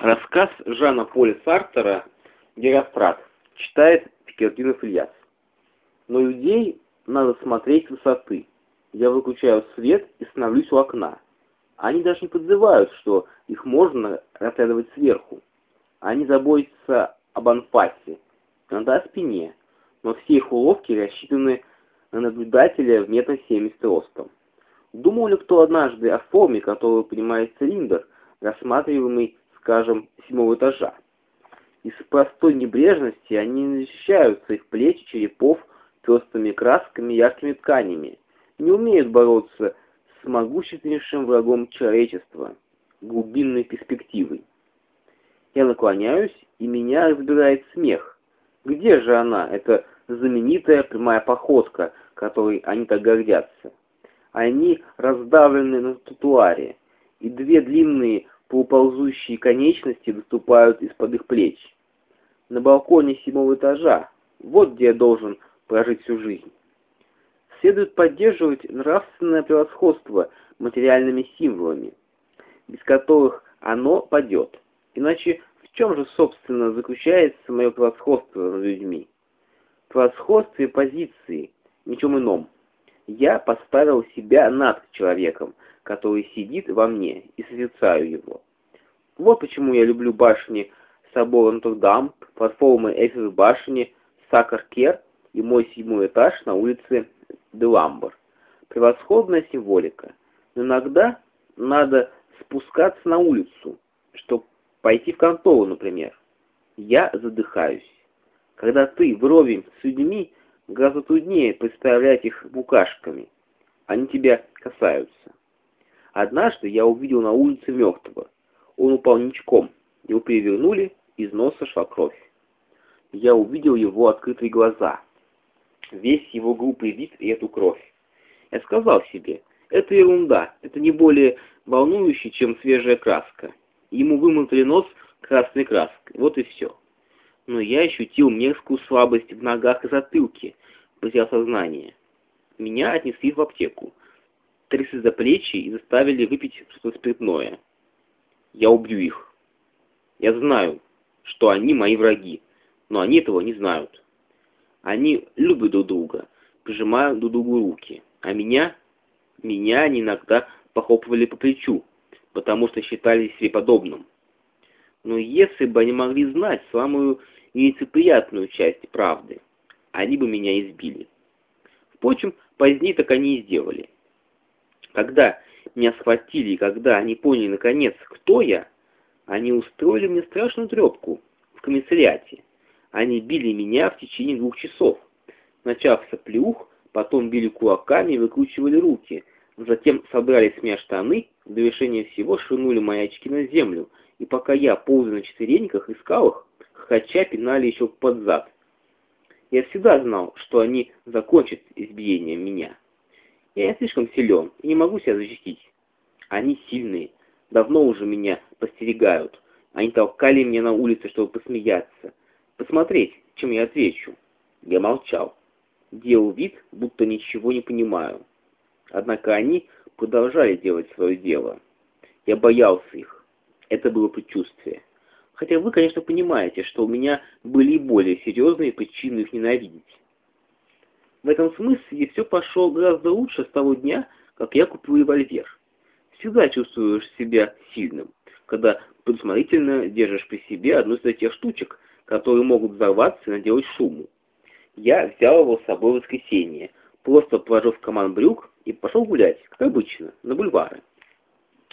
Рассказ Жана Поля Сартера «Герострат» читает Пикертинов Ильяс. Но людей надо смотреть с высоты. Я выключаю свет и становлюсь у окна. Они даже не подзывают, что их можно разглядывать сверху. Они заботятся об анфасе, иногда о спине, но все их уловки рассчитаны на наблюдателя в метр семьдесят ростом. Думал ли кто однажды о форме, которую принимает цилиндр, рассматриваемый скажем, седьмого этажа. Из простой небрежности они не защищают своих плеч, черепов пестрыми красками, яркими тканями, не умеют бороться с могущественнейшим врагом человечества, глубинной перспективой. Я наклоняюсь, и меня разбирает смех. Где же она, эта знаменитая прямая походка, которой они так гордятся? Они раздавлены на тротуаре, и две длинные полуползущие конечности выступают из-под их плеч. На балконе седьмого этажа, вот где я должен прожить всю жизнь. Следует поддерживать нравственное превосходство материальными символами, без которых оно падет. Иначе в чем же, собственно, заключается мое превосходство над людьми? Превосходстве позиции, ничем ином. Я поставил себя над человеком, который сидит во мне, и созерцаю его. Вот почему я люблю башни собора Нотр-Дам, платформы Эйфелевой башни, Сакар-Кер и мой седьмой этаж на улице Деламбр. Превосходная символика. Но иногда надо спускаться на улицу, чтобы пойти в контору, например. Я задыхаюсь. Когда ты вровень с людьми, гораздо труднее представлять их букашками. Они тебя касаются. Однажды я увидел на улице мертвого. Он упал ничком, его перевернули, из носа шла кровь. Я увидел его открытые глаза, весь его глупый вид и эту кровь. Я сказал себе, это ерунда, это не более волнующе, чем свежая краска. Ему вымотали нос красной краской, вот и все. Но я ощутил мерзкую слабость в ногах и затылке, потерял сознание. Меня отнесли в аптеку трясли за плечи и заставили выпить что-то спиртное. Я убью их. Я знаю, что они мои враги, но они этого не знают. Они любят друг друга, прижимают друг другу руки, а меня, меня они иногда похлопывали по плечу, потому что считали себе подобным. Но если бы они могли знать самую нелицеприятную часть правды, они бы меня избили. Впрочем, позднее так они и сделали. Когда меня схватили и когда они поняли наконец, кто я, они устроили мне страшную трепку в комиссариате. Они били меня в течение двух часов. Начав с оплеух, потом били кулаками и выкручивали руки. Затем собрали с меня штаны, в довершение всего швырнули мои очки на землю, и пока я, ползая на четвереньках, искал их, хача пинали еще под зад. Я всегда знал, что они закончат избиением меня. Я слишком силен и не могу себя защитить. Они сильные, давно уже меня постерегают. Они толкали меня на улице, чтобы посмеяться. Посмотреть, чем я отвечу. Я молчал. Делал вид, будто ничего не понимаю. Однако они продолжали делать свое дело. Я боялся их. Это было предчувствие. Хотя вы, конечно, понимаете, что у меня были более серьезные причины их ненавидеть. В этом смысле все пошло гораздо лучше с того дня, как я купил револьвер. Всегда чувствуешь себя сильным, когда предусмотрительно держишь при себе одну из тех штучек, которые могут взорваться и наделать шуму. Я взял его с собой в воскресенье, просто положил в карман брюк и пошел гулять, как обычно, на бульвары.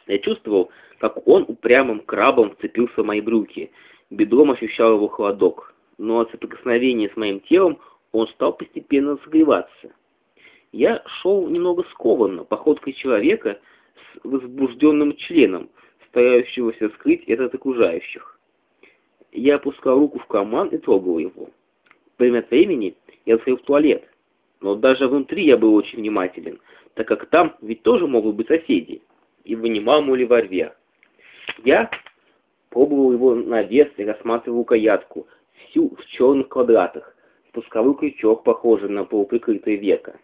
Я чувствовал, как он упрямым крабом вцепился в мои брюки, бедром ощущал его холодок, но от соприкосновения с моим телом он стал постепенно согреваться. Я шел немного скованно, походкой человека с возбужденным членом, старающегося скрыть это от окружающих. Я опускал руку в карман и трогал его. Время от времени я заходил в туалет, но даже внутри я был очень внимателен, так как там ведь тоже могут быть соседи, и вынимал мой револьвер. Я пробовал его на вес и рассматривал рукоятку, всю в черных квадратах, спусковой крючок, похожий на полуприкрытое веко.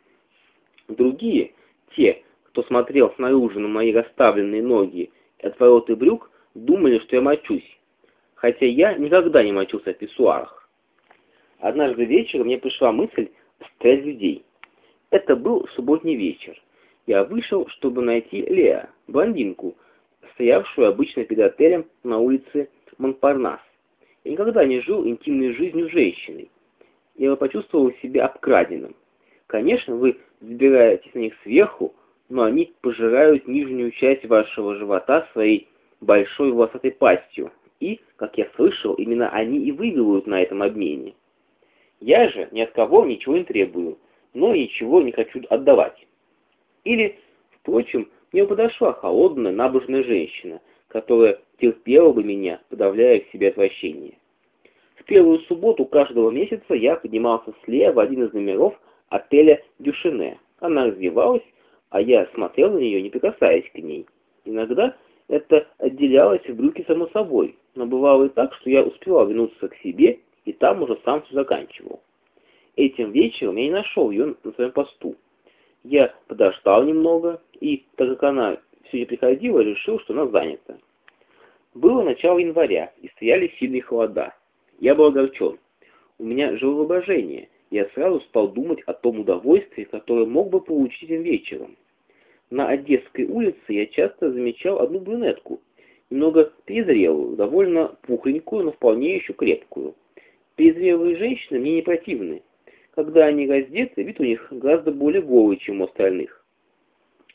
Другие, те, кто смотрел снаружи на мои расставленные ноги и отвороты брюк, думали, что я мочусь, хотя я никогда не мочился в писсуарах. Однажды вечером мне пришла мысль стрелять людей. Это был субботний вечер. Я вышел, чтобы найти Леа, блондинку, стоявшую обычно перед отелем на улице Монпарнас. Я никогда не жил интимной жизнью с Я почувствовал себя обкраденным. Конечно, вы взбираетесь на них сверху, но они пожирают нижнюю часть вашего живота своей большой волосатой пастью, и, как я слышал, именно они и выигрывают на этом обмене. Я же ни от кого ничего не требую, но ничего не хочу отдавать. Или, впрочем, мне подошла холодная, набожная женщина, которая терпела бы меня, подавляя в себе отвращение. В первую субботу каждого месяца я поднимался слева в один из номеров отеля «Дюшене». Она развивалась, а я смотрел на нее, не прикасаясь к ней. Иногда это отделялось в брюки само собой, но бывало и так, что я успевал вернуться к себе, и там уже сам все заканчивал. Этим вечером я не нашел ее на своем посту. Я подождал немного, и, так как она все не приходила, решил, что она занята. Было начало января, и стояли сильные холода. Я был огорчен. У меня жило воображение. Я сразу стал думать о том удовольствии, которое мог бы получить этим вечером. На Одесской улице я часто замечал одну брюнетку, немного перезрелую, довольно пухленькую, но вполне еще крепкую. Перезрелые женщины мне не противны. Когда они раздеты, вид у них гораздо более голый, чем у остальных.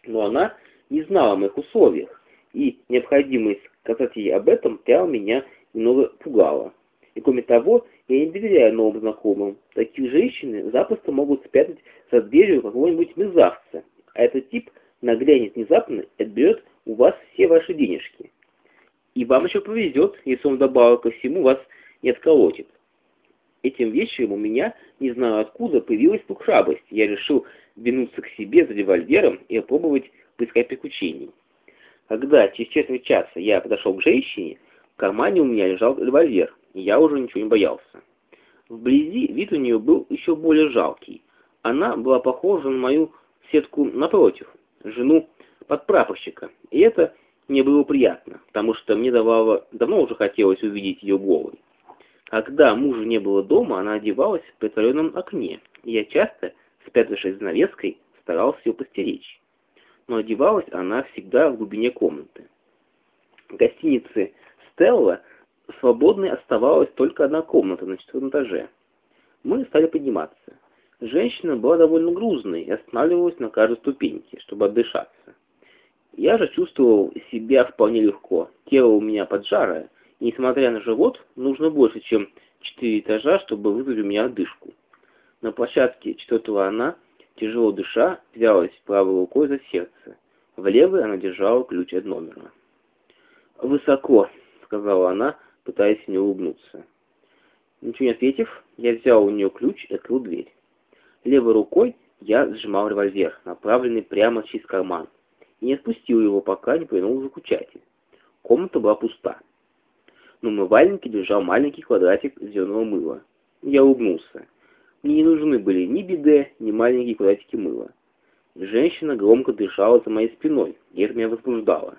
Но она не знала о моих условиях, и необходимость сказать ей об этом прямо меня немного пугала. И кроме того, я не доверяю новым знакомым. Такие женщины запросто могут спрятать за дверью какого-нибудь мерзавца, а этот тип наглянет внезапно и отберет у вас все ваши денежки. И вам еще повезет, если он добавок ко всему вас не отколотит. Этим вечером у меня, не знаю откуда, появилась вдруг храбрость. Я решил вернуться к себе за револьвером и опробовать поискать приключений. Когда через четверть часа я подошел к женщине, в кармане у меня лежал револьвер, я уже ничего не боялся. Вблизи вид у нее был еще более жалкий. Она была похожа на мою сетку напротив, жену подпрапорщика, и это мне было приятно, потому что мне давало, давно уже хотелось увидеть ее голой. Когда мужа не было дома, она одевалась в притворенном окне, и я часто, спрятавшись за навеской, старался ее постеречь. Но одевалась она всегда в глубине комнаты. В гостинице «Стелла» свободной оставалась только одна комната на четвертом этаже. Мы стали подниматься. Женщина была довольно грузной и останавливалась на каждой ступеньке, чтобы отдышаться. Я же чувствовал себя вполне легко. Тело у меня поджарое, и, несмотря на живот, нужно больше, чем четыре этажа, чтобы вызвать у меня отдышку. На площадке четвертого она, тяжело дыша, взялась правой рукой за сердце. В левой она держала ключ от номера. «Высоко», — сказала она, пытаясь не улыбнуться. Ничего не ответив, я взял у нее ключ и открыл дверь. Левой рукой я сжимал револьвер, направленный прямо через карман, и не отпустил его, пока не повернул выключатель. Комната была пуста. На умывальнике лежал маленький квадратик зеленого мыла. Я улыбнулся. Мне не нужны были ни биде, ни маленькие квадратики мыла. Женщина громко дышала за моей спиной, и это меня возбуждало.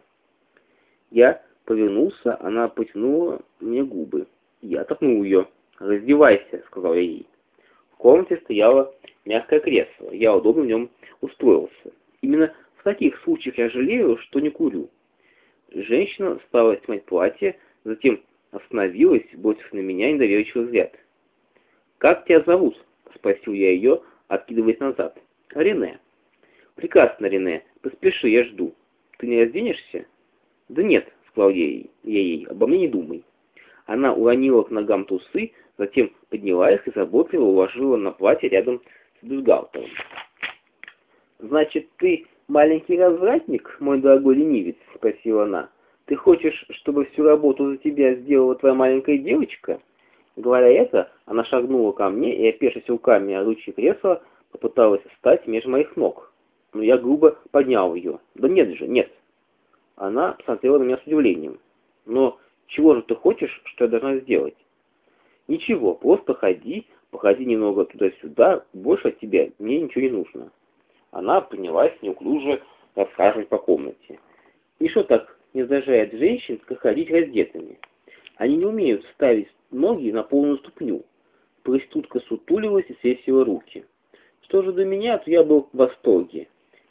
Я повернулся, она потянула мне губы. Я толкнул ее. «Раздевайся», — сказал я ей. В комнате стояло мягкое кресло. Я удобно в нем устроился. Именно в таких случаях я жалею, что не курю. Женщина стала снимать платье, затем остановилась, бросив на меня недоверчивый взгляд. «Как тебя зовут?» — спросил я ее, откидываясь назад. «Рене». «Прекрасно, Рене. Поспеши, я жду. Ты не разденешься?» «Да нет», — сказал я ей, я ей, — «обо мне не думай». Она уронила к ногам тусы, затем подняла их и заботливо уложила на платье рядом с бюстгальтером. «Значит, ты маленький развратник, мой дорогой ленивец?» — спросила она. «Ты хочешь, чтобы всю работу за тебя сделала твоя маленькая девочка?» Говоря это, она шагнула ко мне и, опершись руками о ручье кресла, попыталась встать между моих ног. Но я грубо поднял ее. «Да нет же, нет!» Она посмотрела на меня с удивлением. «Но чего же ты хочешь, что я должна сделать?» «Ничего, просто ходи, походи немного туда-сюда, больше от тебя мне ничего не нужно». Она принялась неуклюже расхаживать по комнате. И что так не зажает женщин, как ходить раздетыми? Они не умеют ставить ноги на полную ступню. Проститутка сутулилась и свесила руки. Что же до меня, то я был в восторге.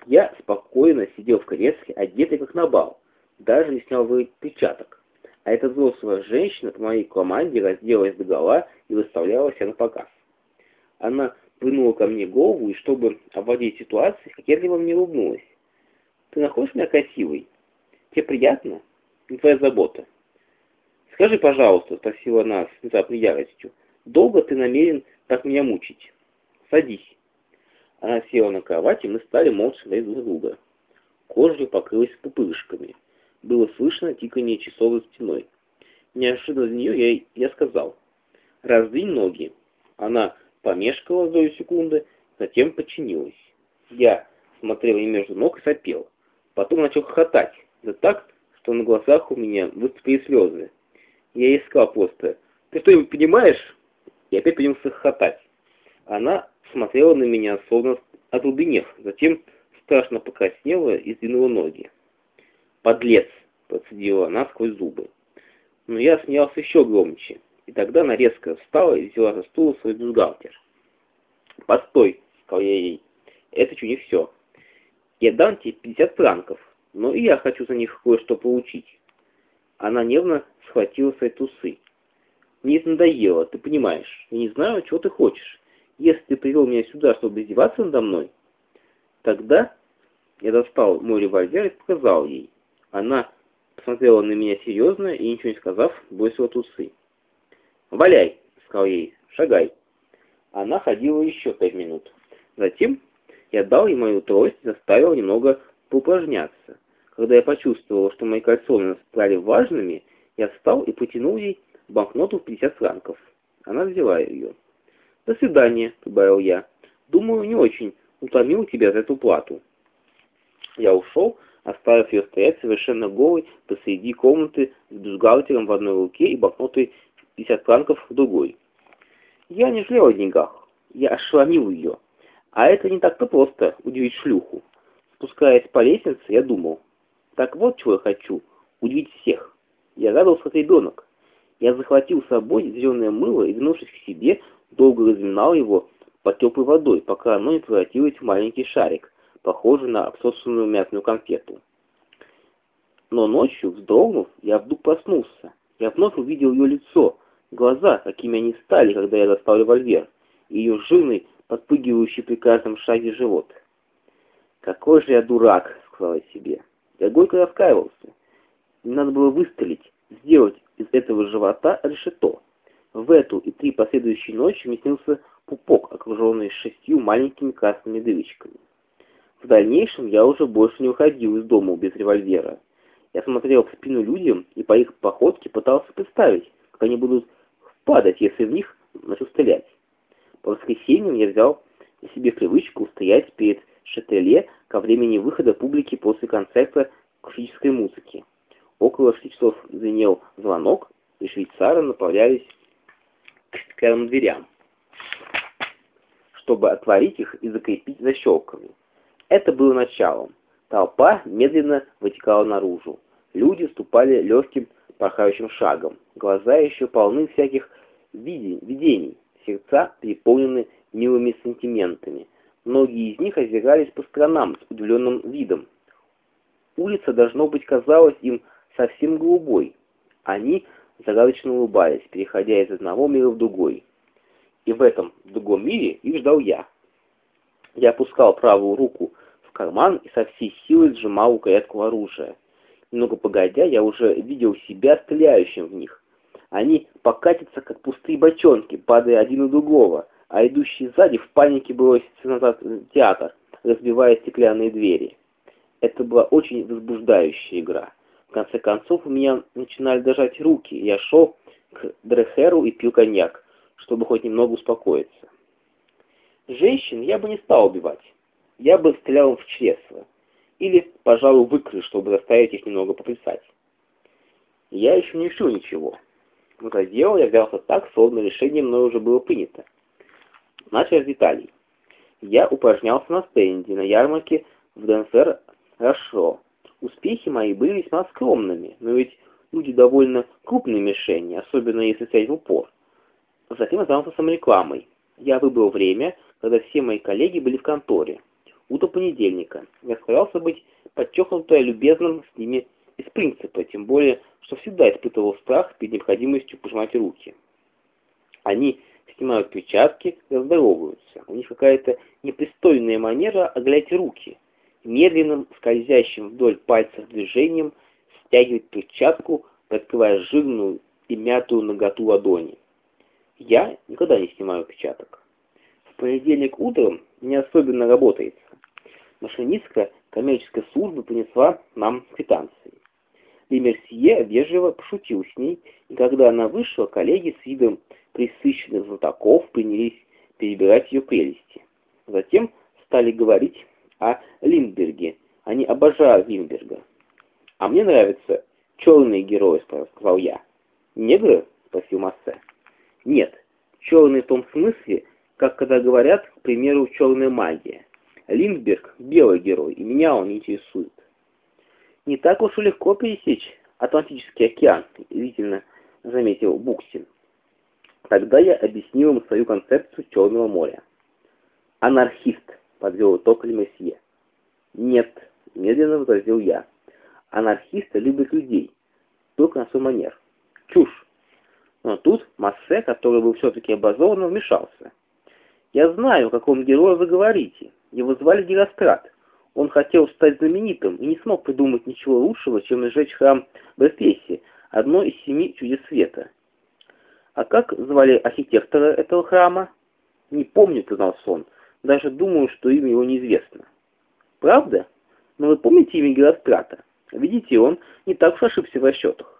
Я спокойно сидел в кресле, одетый как на бал, даже не снял перчаток. А эта взрослая женщина по моей команде разделась догола и выставляла себя на показ. Она вынула ко мне голову и, чтобы обводить ситуацию, кокетливо мне улыбнулась. «Ты находишь меня красивой? Тебе приятно? Не твоя забота». «Скажи, пожалуйста», — спросила она с внезапной яростью, — «долго ты намерен так меня мучить? Садись». Она села на кровать, и мы стали молча смотреть друг друга. Кожа покрылась пупырышками. Было слышно тиканье часов за стеной. Неожиданно для нее я, я сказал, «Раздвинь ноги». Она помешкала долю секунды, затем подчинилась. Я смотрел ей между ног и сопел. Потом начал хохотать, да так, что на глазах у меня выступили слезы. Я искал просто, «Ты что-нибудь понимаешь?» И опять принялся хохотать. Она смотрела на меня, словно отрубенев, затем страшно покраснела и сдвинула ноги. «Подлец!» — процедила она сквозь зубы. Но я смеялся еще громче, и тогда она резко встала и взяла со стула свой бюстгальтер. «Постой!» — сказал я ей. «Это еще не все. Я дам тебе 50 франков, но и я хочу за них кое-что получить». Она нервно схватила свои тусы. «Мне это надоело, ты понимаешь. Я не знаю, чего ты хочешь. Если ты привел меня сюда, чтобы издеваться надо мной, тогда я достал мой револьвер и показал ей. Она посмотрела на меня серьезно и, ничего не сказав, бросила тусы. «Валяй!» — сказал ей. «Шагай!» Она ходила еще пять минут. Затем я дал ей мою трость и заставил немного поупражняться. Когда я почувствовал, что мои кальсоны стали важными, я встал и потянул ей банкноту в 50 франков. Она взяла ее. «До свидания», — добавил я. «Думаю, не очень утомил тебя за эту плату». Я ушел, оставив ее стоять совершенно голой посреди комнаты с бюстгальтером в одной руке и банкнотой 50 франков в другой. Я не жалел о деньгах, я ошеломил ее. А это не так-то просто, удивить шлюху. Спускаясь по лестнице, я думал, так вот чего я хочу, удивить всех. Я радовался ребенок. Я захватил с собой зеленое мыло и, вернувшись к себе, долго разминал его под теплой водой, пока оно не превратилось в маленький шарик, похожий на обсосанную мятную конфету. Но ночью, вздрогнув, я вдруг проснулся. Я вновь увидел ее лицо, глаза, какими они стали, когда я достал револьвер, и ее жирный, подпрыгивающий при каждом шаге живот. «Какой же я дурак!» — сказал я себе. Я горько раскаивался. Мне надо было выстрелить, сделать из этого живота решето. В эту и три последующие ночи снился пупок, окруженный шестью маленькими красными дырочками. В дальнейшем я уже больше не уходил из дома без револьвера. Я смотрел в спину людям и по их походке пытался представить, как они будут падать, если в них начну стрелять. По воскресеньям я взял себе привычку стоять перед шателе ко времени выхода публики после концерта классической музыки. Около шести часов звенел звонок, и швейцары направлялись к дверям, чтобы отворить их и закрепить защелками. Это было началом. Толпа медленно вытекала наружу. Люди ступали легким порхающим шагом. Глаза еще полны всяких видений, сердца переполнены милыми сантиментами. Многие из них озирались по сторонам с удивленным видом. Улица, должно быть, казалась им совсем голубой. Они загадочно улыбались, переходя из одного мира в другой. И в этом другом мире их ждал я. Я опускал правую руку в карман и со всей силой сжимал рукоятку оружия. Немного погодя, я уже видел себя стреляющим в них. Они покатятся, как пустые бочонки, падая один на другого, а идущие сзади в панике бросятся назад в театр, разбивая стеклянные двери. Это была очень возбуждающая игра. В конце концов, у меня начинали дрожать руки, я шел к Дрехеру и пил коньяк, чтобы хоть немного успокоиться. Женщин я бы не стал убивать. Я бы стрелял в чресло. Или, пожалуй, выкрыл, чтобы заставить их немного поплясать. Я еще не решил ничего. Но за дело я взялся так, словно решение мной уже было принято. Начал с деталей. Я упражнялся на стенде на ярмарке в Денсер Рашо. Успехи мои были весьма скромными, но ведь люди довольно крупные мишени, особенно если стоять в упор. Затем я занялся саморекламой. Я выбрал время, когда все мои коллеги были в конторе. Утро понедельника. Я старался быть подчеркнуто любезным с ними из принципа, тем более, что всегда испытывал страх перед необходимостью пожимать руки. Они снимают перчатки здороваются. У них какая-то непристойная манера оголять руки. Медленным, скользящим вдоль пальцев движением стягивать перчатку, открывая жирную и мятую наготу ладони. Я никогда не снимаю перчаток. Понедельник утром не особенно работается. Машинистка коммерческой службы принесла нам квитанции. Лемерсье вежливо пошутил с ней, и когда она вышла, коллеги с видом присыщенных знатоков принялись перебирать ее прелести. Затем стали говорить о Линдберге. Они обожают Линдберга. «А мне нравятся черные герои», — сказал я. «Негры?» — спросил Массе. «Нет, черные в том смысле, как когда говорят, к примеру, черная магия. Линдберг — белый герой, и меня он интересует». «Не так уж и легко пересечь Атлантический океан», — извительно заметил Буксин. Тогда я объяснил им свою концепцию Черного моря. «Анархист», — подвел итог Лемесье. «Нет», — медленно возразил я. Анархисты любят людей, только на свой манер. Чушь. Но тут Массе, который был все-таки образованным, вмешался. «Я знаю, о каком герое вы говорите. Его звали Герострат. Он хотел стать знаменитым и не смог придумать ничего лучшего, чем сжечь храм в Эфесе, одно из семи чудес света. А как звали архитектора этого храма? Не помню, признался он. Даже думаю, что имя его неизвестно. Правда? Но вы помните имя Герострата? Видите, он не так уж ошибся в расчетах.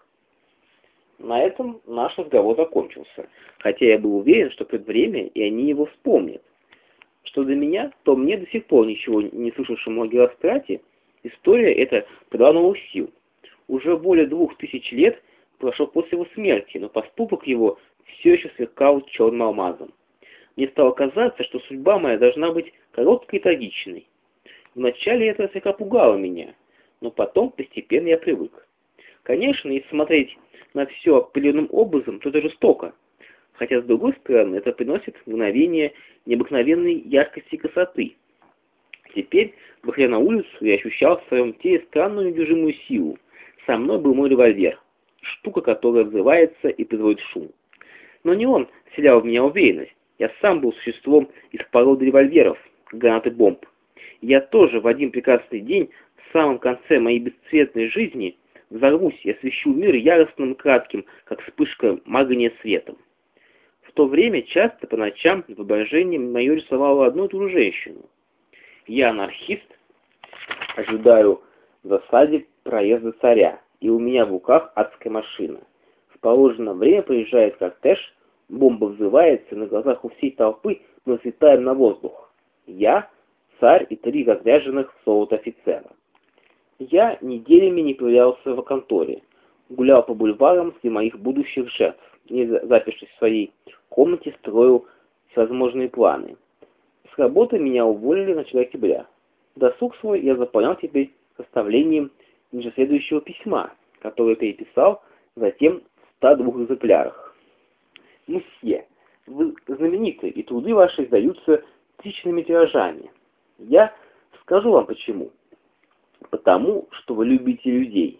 На этом наш разговор закончился, хотя я был уверен, что придет время, и они его вспомнят. Что до меня, то мне до сих пор ничего не слышавшему о Герострате, история эта придала новых сил. Уже более двух тысяч лет прошло после его смерти, но поступок его все еще сверкал черным алмазом. Мне стало казаться, что судьба моя должна быть короткой и трагичной. Вначале это слегка пугало меня, но потом постепенно я привык. Конечно, если смотреть на все определенным образом, то это жестоко. Хотя, с другой стороны, это приносит мгновение необыкновенной яркости и красоты. Теперь, выходя на улицу, я ощущал в своем теле странную недвижимую силу. Со мной был мой револьвер, штука, которая взрывается и производит шум. Но не он вселял в меня уверенность. Я сам был существом из породы револьверов, гранат и бомб. Я тоже в один прекрасный день в самом конце моей бесцветной жизни взорвусь и освещу мир яростным кратким, как вспышка магния светом. В то время часто по ночам в воображении мое рисовало одну и ту же женщину. Я анархист, ожидаю в засаде проезда царя, и у меня в руках адская машина. В положенное время приезжает кортеж, бомба взрывается, на глазах у всей толпы мы взлетаем на воздух. Я, царь и три разряженных в золото офицера. Я неделями не появлялся в конторе, гулял по бульварам среди моих будущих жертв, не запершись в своей комнате, строил всевозможные планы. С работы меня уволили в начале октября. Досуг свой я заполнял теперь составлением ниже следующего письма, которое переписал затем в 102 экземплярах. Мусье, вы знамениты, и труды ваши издаются тысячными тиражами. Я скажу вам почему потому, что вы любите людей.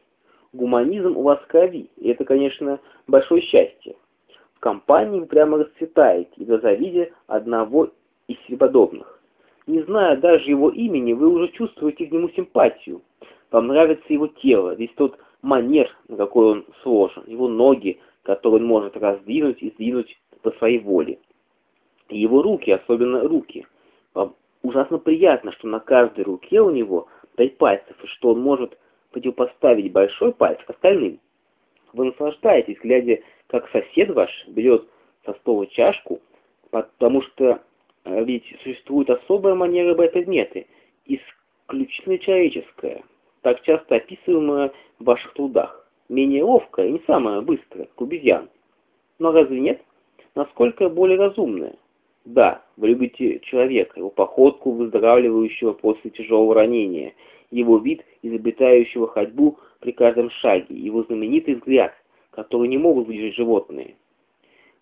Гуманизм у вас в крови, и это, конечно, большое счастье. В компании вы прямо расцветаете, и в завиде одного из себе подобных. Не зная даже его имени, вы уже чувствуете к нему симпатию. Вам нравится его тело, весь тот манер, на какой он сложен, его ноги, которые он может раздвинуть и сдвинуть по своей воле. И его руки, особенно руки. Вам ужасно приятно, что на каждой руке у него – пять пальцев, и что он может противопоставить большой палец остальным. Вы наслаждаетесь, глядя, как сосед ваш берет со стола чашку, потому что э, ведь существует особая манера брать предметы, исключительно человеческая, так часто описываемая в ваших трудах, менее ловкая и не самая быстрая, как обезьян. Но разве нет? Насколько более разумная? Да, вы любите человека, его походку, выздоравливающего после тяжелого ранения, его вид, изобретающего ходьбу при каждом шаге, его знаменитый взгляд, который не могут выдержать животные.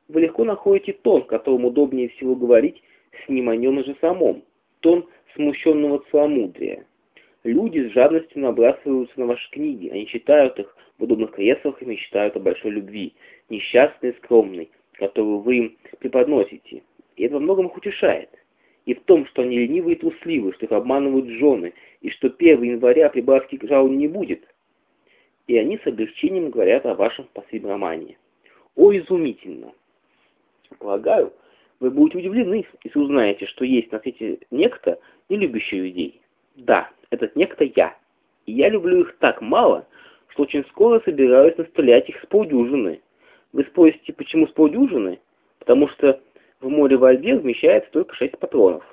Вы легко находите тон, которым удобнее всего говорить с ним о нем же самом, тон смущенного целомудрия. Люди с жадностью набрасываются на ваши книги, они читают их в удобных креслах и мечтают о большой любви, несчастной и скромной, которую вы им преподносите. И это во многом их утешает. И в том, что они ленивы и трусливы, что их обманывают жены, и что 1 января прибавки к жалу не будет. И они с облегчением говорят о вашем последнем романе. О, изумительно! Полагаю, вы будете удивлены, если узнаете, что есть на свете некто, не любящий людей. Да, этот некто я. И я люблю их так мало, что очень скоро собираюсь настрелять их с полдюжины. Вы спросите, почему с полдюжины? Потому что в море вольвер вмещается только шесть патронов.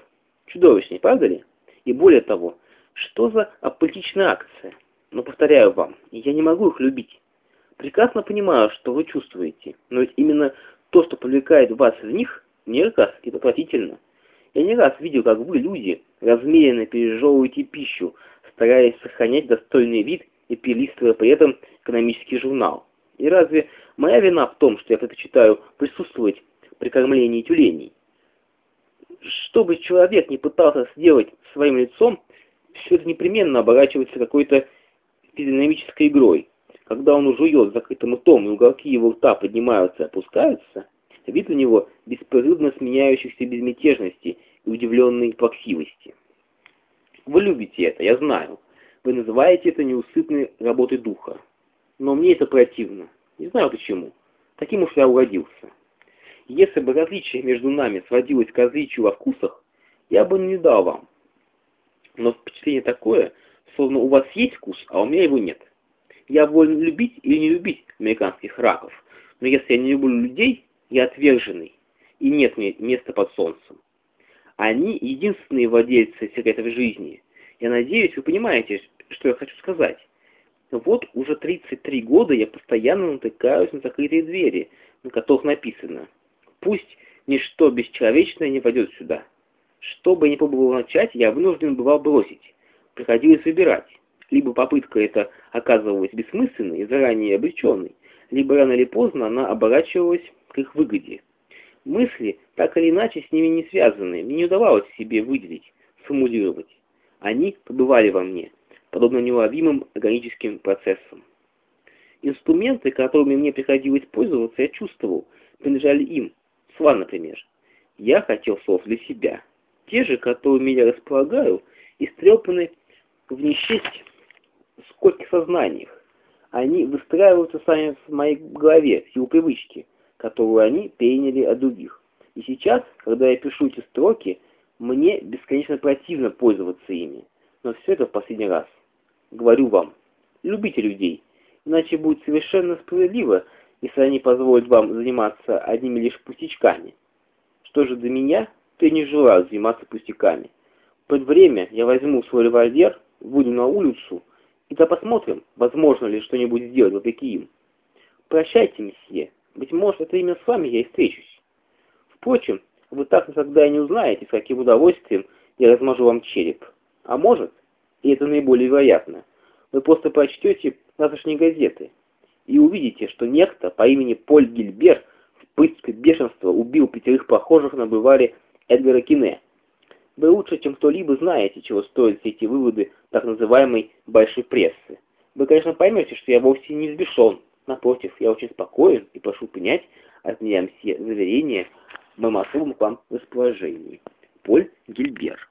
Чудовищно, не правда ли? И более того, что за аполитичная акция? Но повторяю вам, я не могу их любить. Прекрасно понимаю, что вы чувствуете, но ведь именно то, что привлекает вас в них, мерзко и отвратительно. Я не раз видел, как вы, люди, размеренно пережевываете пищу, стараясь сохранять достойный вид и перелистывая при этом экономический журнал. И разве моя вина в том, что я предпочитаю присутствовать при кормлении тюленей? Что бы человек не пытался сделать своим лицом, все это непременно оборачивается какой-то физиономической игрой. Когда он жует закрытым ртом, и уголки его рта поднимаются и опускаются, вид у него беспрерывно сменяющихся безмятежности и удивленной плаксивости. Вы любите это, я знаю. Вы называете это неусыпной работой духа. Но мне это противно. Не знаю почему. Таким уж я уродился. Если бы различие между нами сводилось к различию во вкусах, я бы не дал вам. Но впечатление такое, словно у вас есть вкус, а у меня его нет. Я волен любить или не любить американских раков, но если я не люблю людей, я отверженный, и нет мне места под солнцем. Они единственные владельцы секретов жизни. Я надеюсь, вы понимаете, что я хочу сказать. Вот уже 33 года я постоянно натыкаюсь на закрытые двери, на которых написано «Пусть ничто бесчеловечное не войдет сюда». Что бы ни пробовал начать, я вынужден бывал бросить. Приходилось выбирать. Либо попытка эта оказывалась бессмысленной и заранее обреченной, либо рано или поздно она оборачивалась к их выгоде. Мысли, так или иначе, с ними не связаны, мне не удавалось себе выделить, сформулировать. Они побывали во мне, подобно неуловимым органическим процессам. Инструменты, которыми мне приходилось пользоваться, я чувствовал, принадлежали им. Слова, например. Я хотел слов для себя. Те же, которыми я располагаю, истрепаны в нечесть скольких сознаниях. Они выстраиваются сами в моей голове, в силу привычки, которую они переняли от других. И сейчас, когда я пишу эти строки, мне бесконечно противно пользоваться ими. Но все это в последний раз. Говорю вам, любите людей, иначе будет совершенно справедливо, если они позволят вам заниматься одними лишь пустячками. Что же до меня, я не желаю заниматься пустяками. Под время я возьму свой револьвер, выйду на улицу, и то посмотрим, возможно ли что-нибудь сделать вопреки им. Прощайте, месье. Быть может, это именно с вами я и встречусь. Впрочем, вы так никогда и не узнаете, с каким удовольствием я размажу вам череп. А может, и это наиболее вероятно, вы просто прочтете завтрашние газеты и увидите, что некто по имени Поль Гильбер в пытке бешенства убил пятерых похожих на бываре Эдгара Кине. Вы лучше, чем кто-либо знаете, чего стоят все эти выводы так называемой «большой прессы». Вы, конечно, поймете, что я вовсе не взбешен. Напротив, я очень спокоен и прошу принять от меня все заверения в моем особом к вам расположении. Поль Гильбер.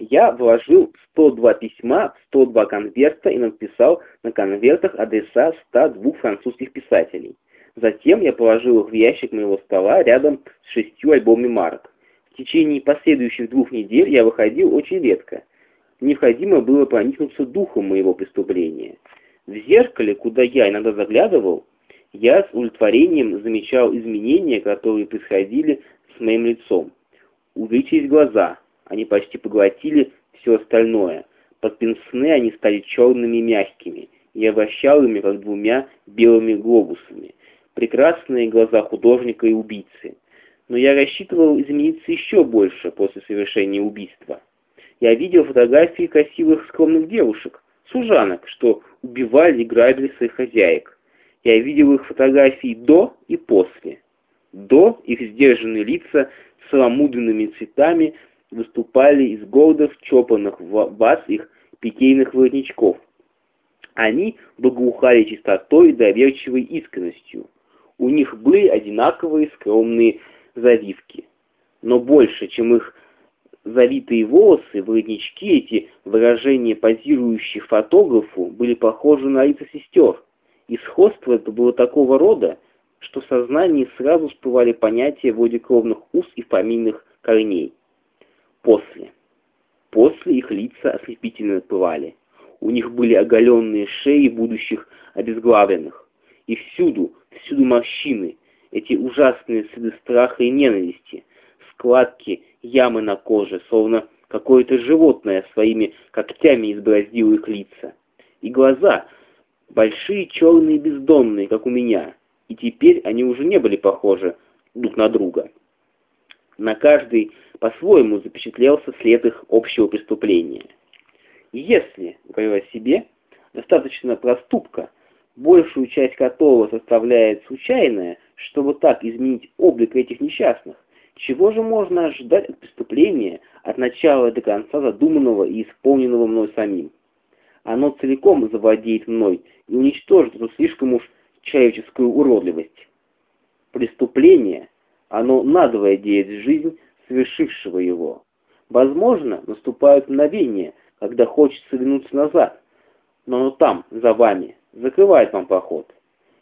Я вложил 102 письма, 102 конверта и написал на конвертах адреса 102 французских писателей. Затем я положил их в ящик моего стола рядом с шестью альбомами марок. В течение последующих двух недель я выходил очень редко. Необходимо было проникнуться духом моего преступления. В зеркале, куда я иногда заглядывал, я с удовлетворением замечал изменения, которые происходили с моим лицом. Увеличились глаза, они почти поглотили все остальное. Под пенсне они стали черными и мягкими. Я вращал ими, как двумя белыми глобусами. Прекрасные глаза художника и убийцы. Но я рассчитывал измениться еще больше после совершения убийства. Я видел фотографии красивых скромных девушек, служанок, что убивали и грабили своих хозяек. Я видел их фотографии до и после. До их сдержанные лица с целомудренными цветами выступали из гордых, чопанных в бас их питейных воротничков. Они благоухали чистотой и доверчивой искренностью. У них были одинаковые скромные завивки. Но больше, чем их завитые волосы, воротнички, эти выражения позирующих фотографу были похожи на лица сестер. И сходство это было такого рода, что в сознании сразу всплывали понятия вроде кровных уз и фамильных корней. После. После их лица ослепительно пылали. У них были оголенные шеи будущих обезглавленных. И всюду, всюду морщины, эти ужасные следы страха и ненависти, складки, ямы на коже, словно какое-то животное своими когтями избороздило их лица. И глаза, большие, черные, бездонные, как у меня, и теперь они уже не были похожи друг на друга. На каждый по-своему запечатлелся след их общего преступления. Если, говорю о себе, достаточно проступка, большую часть которого составляет случайное, чтобы так изменить облик этих несчастных, чего же можно ожидать от преступления от начала до конца задуманного и исполненного мной самим? Оно целиком завладеет мной и уничтожит эту слишком уж человеческую уродливость. Преступление, оно надвое делит жизнь совершившего его. Возможно, наступают мгновения, когда хочется вернуться назад, но оно там, за вами, закрывает вам проход.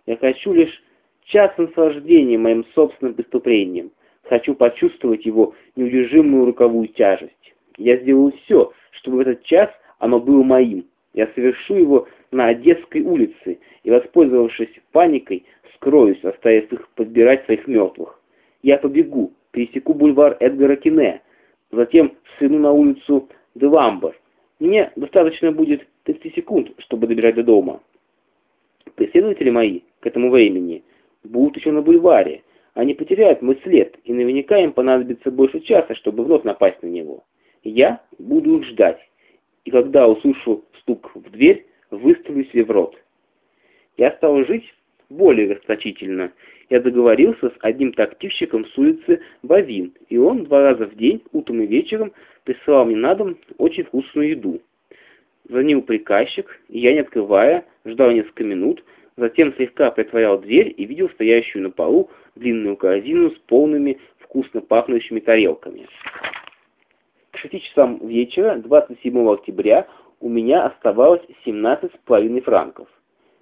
Я хочу лишь час наслаждения моим собственным преступлением, хочу почувствовать его неудержимую руковую тяжесть. Я сделаю все, чтобы в этот час оно было моим. Я совершу его на Одесской улице и, воспользовавшись паникой, скроюсь, оставив их подбирать своих мертвых. Я побегу, пересеку бульвар Эдгара Кине, затем сыну на улицу Деламбер. Мне достаточно будет 30 секунд, чтобы добежать до дома. Преследователи мои к этому времени будут еще на бульваре. Они потеряют мой след, и наверняка им понадобится больше часа, чтобы вновь напасть на него. Я буду их ждать, и когда услышу стук в дверь, выставлю себе в рот. Я стал жить более расточительно. Я договорился с одним тактивщиком с улицы Бавин, и он два раза в день, утром и вечером, присылал мне на дом очень вкусную еду. Звонил приказчик, и я, не открывая, ждал несколько минут, затем слегка притворял дверь и видел стоящую на полу длинную корзину с полными вкусно пахнущими тарелками. К 6 часам вечера, 27 октября, у меня оставалось 17,5 франков.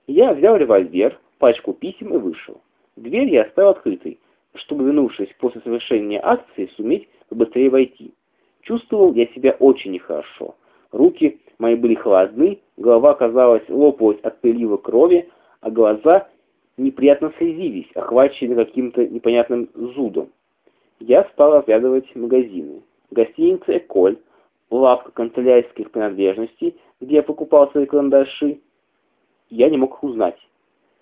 Я взял револьвер, пачку писем и вышел. Дверь я оставил открытой, чтобы, вернувшись после совершения акции, суметь побыстрее войти. Чувствовал я себя очень нехорошо. Руки мои были холодны, голова, казалось, лопалась от прилива крови, а глаза неприятно слезились, охваченные каким-то непонятным зудом. Я стал оглядывать магазины. Гостиница «Эколь», лавка канцелярских принадлежностей, где я покупал свои карандаши. Я не мог их узнать.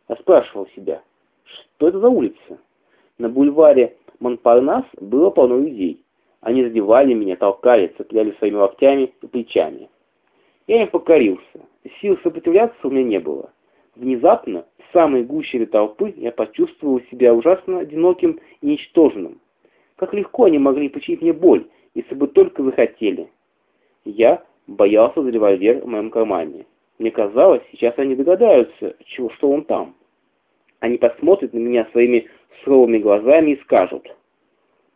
Я спрашивал себя, что это за улица? На бульваре Монпарнас было полно людей. Они задевали меня, толкали, цепляли своими локтями и плечами. Я им покорился. Сил сопротивляться у меня не было. Внезапно, в самой гуще толпы, я почувствовал себя ужасно одиноким и ничтожным. Как легко они могли причинить мне боль, если бы только захотели. Я боялся за револьвер в моем кармане. Мне казалось, сейчас они догадаются, чего, что он там. Они посмотрят на меня своими суровыми глазами и скажут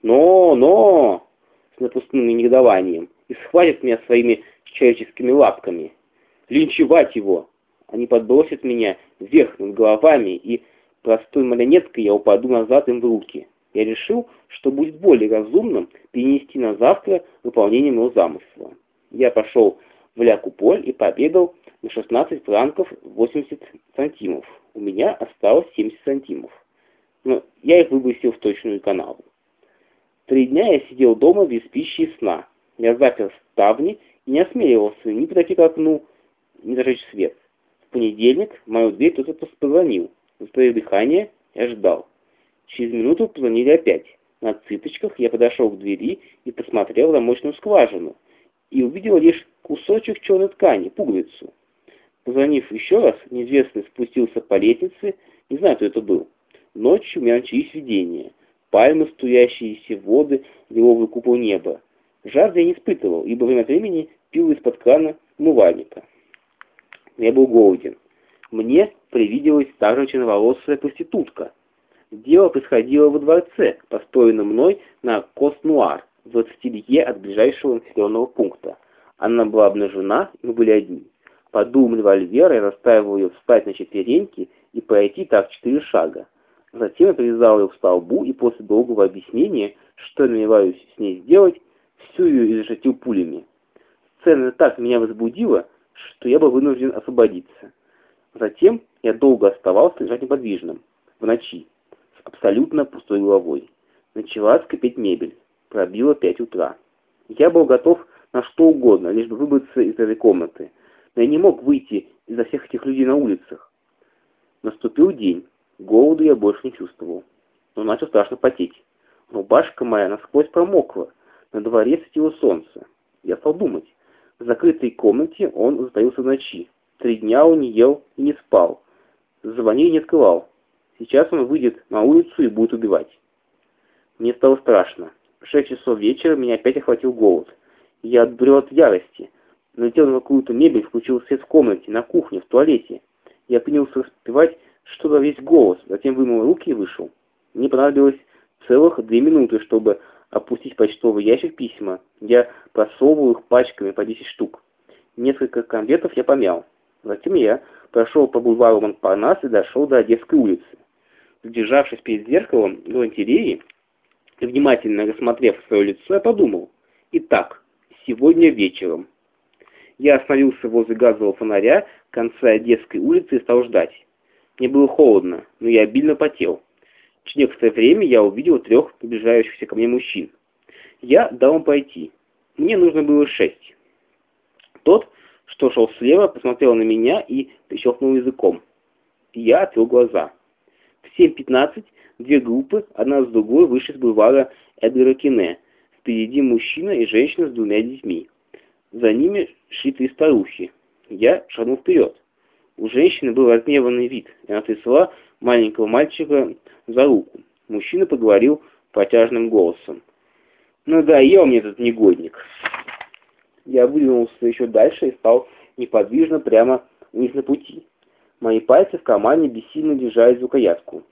«Но, но!» с напускным негодованием и схватят меня своими человеческими лапками. Линчевать его! Они подбросят меня вверх над головами, и простой марионеткой я упаду назад им в руки. Я решил, что будет более разумным перенести на завтра выполнение моего замысла. Я пошел в Ля Куполь и пообедал на 16 франков 80 сантимов. У меня осталось 70 сантимов. Но я их выбросил в точную канаву. Три дня я сидел дома без пищи и сна. Я запер ставни и не осмеливался ни подойти к окну, ни зажечь свет. В понедельник в мою дверь кто-то позвонил. Затаив дыхание, я ждал. Через минуту позвонили опять. На цыпочках я подошел к двери и посмотрел в замочную скважину, и увидел лишь кусочек черной ткани, пуговицу. Позвонив еще раз, неизвестный спустился по лестнице, не знаю, кто это был. Ночью у меня начались видения. Пальмы, струящиеся воды, лиловый купол неба. Жажды я не испытывал, ибо время от времени пил из-под крана умывальника. Я был голоден. Мне привиделась та же черноволосая проститутка. Дело происходило во дворце, построенном мной на Коснуар, в 20 лье от ближайшего населенного пункта. Она была обнажена, и мы были одни. Под дулом револьвера я заставил ее встать на четвереньки и пройти так четыре шага. Затем я привязал ее к столбу и после долгого объяснения, что я намереваюсь с ней сделать, всю ее изжатил пулями. Сцена так меня возбудила, что я был вынужден освободиться. Затем я долго оставался лежать неподвижным, в ночи, с абсолютно пустой головой. Начала скрипеть мебель. Пробило пять утра. Я был готов на что угодно, лишь бы выбраться из этой комнаты. Но я не мог выйти из-за всех этих людей на улицах. Наступил день. Голода я больше не чувствовал. Но начал страшно потеть. Рубашка моя насквозь промокла. На дворе светило солнце. Я стал думать. В закрытой комнате он затаился ночи. Три дня он не ел и не спал. Звонил и не открывал. Сейчас он выйдет на улицу и будет убивать. Мне стало страшно. В шесть часов вечера меня опять охватил голод. Я отбрел от ярости. Налетел на какую-то мебель, включил свет в комнате, на кухне, в туалете. Я принялся распевать что-то весь голос, затем вымыл руки и вышел. Мне понадобилось целых две минуты, чтобы опустить почтовый ящик письма. Я просовывал их пачками по 10 штук. Несколько конвертов я помял. Затем я прошел по бульвару Монпарнас и дошел до Одесской улицы. Задержавшись перед зеркалом галантереи внимательно рассмотрев свое лицо, я подумал. Итак, сегодня вечером. Я остановился возле газового фонаря в конце Одесской улицы и стал ждать. Мне было холодно, но я обильно потел. Через некоторое время я увидел трех приближающихся ко мне мужчин. Я дал им пойти. Мне нужно было шесть. Тот, что шел слева, посмотрел на меня и прищелкнул языком. Я открыл глаза. В 7.15 две группы, одна с другой, вышли с бульвара Эдгара Кине. Впереди мужчина и женщина с двумя детьми. За ними шли три старухи. Я шагнул вперед. У женщины был разгневанный вид, и она трясла маленького мальчика за руку. Мужчина поговорил протяжным голосом. «Ну да, я мне этот негодник». Я выдвинулся еще дальше и стал неподвижно прямо вниз на пути. Мои пальцы в кармане бессильно держались за рукоятку.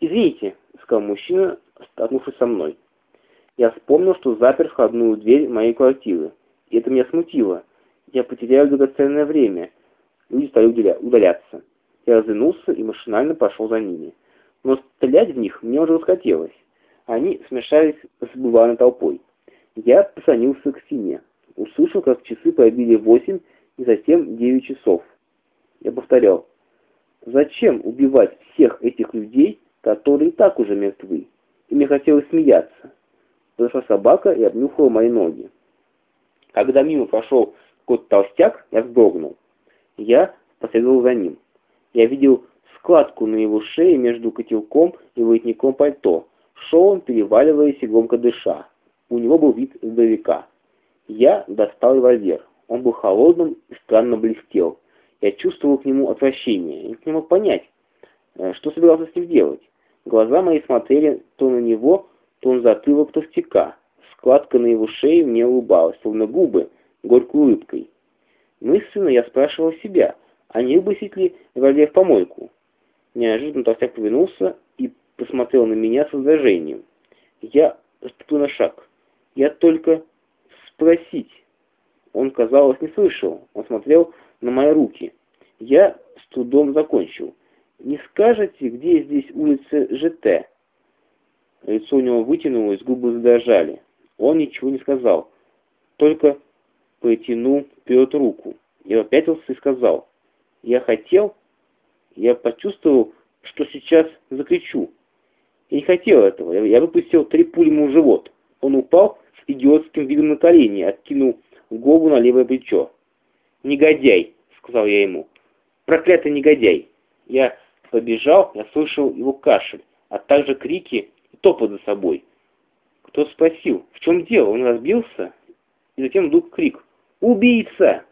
«Извините», — сказал мужчина, столкнувшись со мной. Я вспомнил, что запер входную дверь моей квартиры, и это меня смутило. Я потеряю драгоценное время. Люди стали удаляться. Я развернулся и машинально пошел за ними. Но стрелять в них мне уже расхотелось. Они смешались с бульварной толпой. Я прислонился к стене услышал, как часы пробили восемь и затем девять часов. Я повторял, зачем убивать всех этих людей, которые и так уже мертвы? И мне хотелось смеяться. Подошла собака и обнюхала мои ноги. Когда мимо прошел кот толстяк, я вздрогнул. Я последовал за ним. Я видел складку на его шее между котелком и воротником пальто. Шел он, переваливаясь и громко дыша. У него был вид здоровяка. Я достал револьвер. Он был холодным и странно блестел. Я чувствовал к нему отвращение. Я не мог понять, э, что собирался с ним делать. Глаза мои смотрели то на него, то на затылок толстяка. Складка на его шее мне улыбалась, словно губы, горькой улыбкой. Мысленно я спрашивал себя, а не выбросить ли револьвер в помойку? Неожиданно толстяк повернулся и посмотрел на меня с раздражением. Я отступил на шаг. Я только спросить. Он, казалось, не слышал. Он смотрел на мои руки. Я с трудом закончил. «Не скажете, где здесь улица ЖТ?» Лицо у него вытянулось, губы задрожали. Он ничего не сказал, только протянул вперед руку. Я опятился и сказал, «Я хотел...» Я почувствовал, что сейчас закричу. Я не хотел этого. Я выпустил три пули ему в живот. Он упал с идиотским видом на колени, откинул голову на левое плечо. «Негодяй!» — сказал я ему. «Проклятый негодяй!» Я побежал, я слышал его кашель, а также крики и топот за собой. Кто спросил, в чем дело, он разбился, и затем вдруг крик «Убийца!».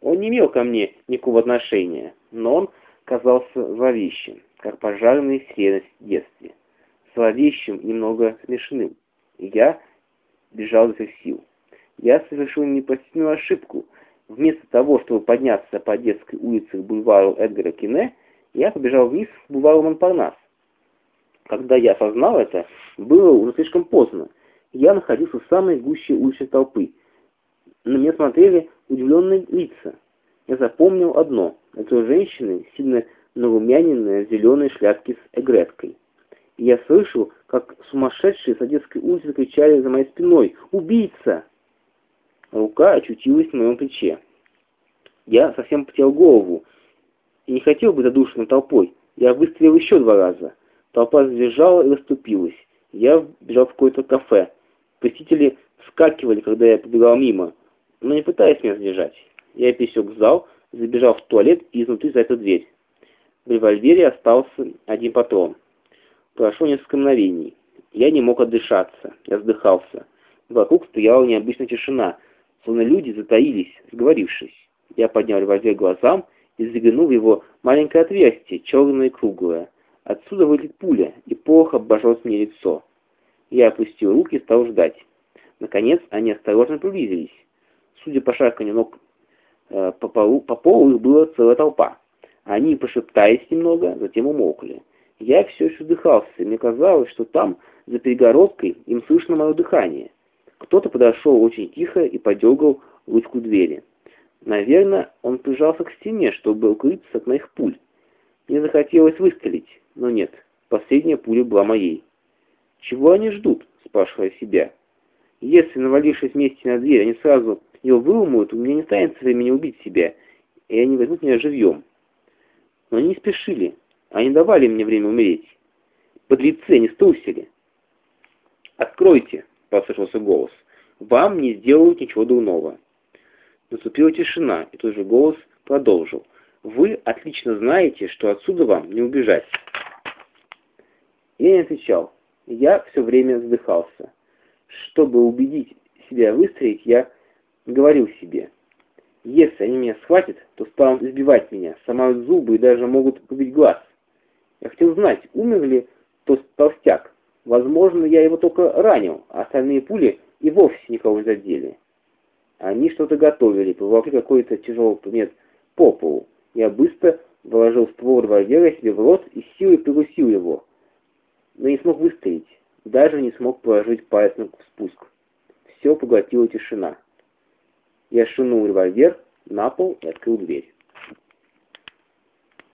Он не имел ко мне никакого отношения, но он казался зловещим, как пожарный сиренность в детстве. Зловещим, немного смешным. Я бежал из всех сил. Я совершил непростительную ошибку. Вместо того, чтобы подняться по детской улице к бульвару Эдгара Кине, я побежал вниз к бульвару Монпарнас. Когда я осознал это, было уже слишком поздно. Я находился в самой гуще уличной толпы. На меня смотрели удивленные лица. Я запомнил одно. Это женщины, сильно нарумяненные в зеленой шляпке с эгреткой. И я слышал, как сумасшедшие с Одесской улицы кричали за моей спиной «Убийца!». Рука очутилась на моем плече. Я совсем потерял голову и не хотел быть задушенным толпой. Я выстрелил еще два раза. Толпа завизжала и расступилась. Я бежал в какое-то кафе. Посетители вскакивали, когда я побегал мимо, но не пытаясь меня задержать. Я пересек зал, забежал в туалет и изнутри запер дверь. В револьвере остался один патрон. Прошло несколько мгновений. Я не мог отдышаться. Я вздыхался. Вокруг стояла необычная тишина, словно люди затаились, сговорившись. Я поднял револьвер глазам и заглянул в его маленькое отверстие, черное и круглое. Отсюда вылет пуля, и порох обожжет мне лицо. Я опустил руки и стал ждать. Наконец они осторожно приблизились. Судя по шарканью ног э, по, полу, по полу их была целая толпа. Они пошептались немного, затем умолкли. Я все еще вдыхался, и мне казалось, что там, за перегородкой, им слышно мое дыхание. Кто-то подошел очень тихо и подергал ручку двери. Наверное, он прижался к стене, чтобы укрыться от моих пуль. Мне захотелось выстрелить, но нет, последняя пуля была моей. «Чего они ждут?» – спрашивая себя. «Если, навалившись вместе на дверь, они сразу его выломают, у меня не станет времени убить себя, и они возьмут меня живьем». Но они не спешили, они давали мне время умереть. Подлецы, они струсили. «Откройте!» – послышался голос. «Вам не сделают ничего дурного». Наступила тишина, и тот же голос продолжил. «Вы отлично знаете, что отсюда вам не убежать». Я не отвечал. Я все время вздыхался. Чтобы убедить себя выстрелить, я говорил себе. Если они меня схватят, то станут избивать меня, сломают зубы и даже могут убить глаз. Я хотел знать, умер ли тот толстяк. Возможно, я его только ранил, а остальные пули и вовсе никого не задели. Они что-то готовили, поволокли какой-то тяжелый предмет по полу. Я быстро вложил ствол револьвера себе в рот и силой пригусил его, но не смог выстрелить, даже не смог положить палец на спуск. Все поглотила тишина. Я шинул револьвер на пол и открыл дверь.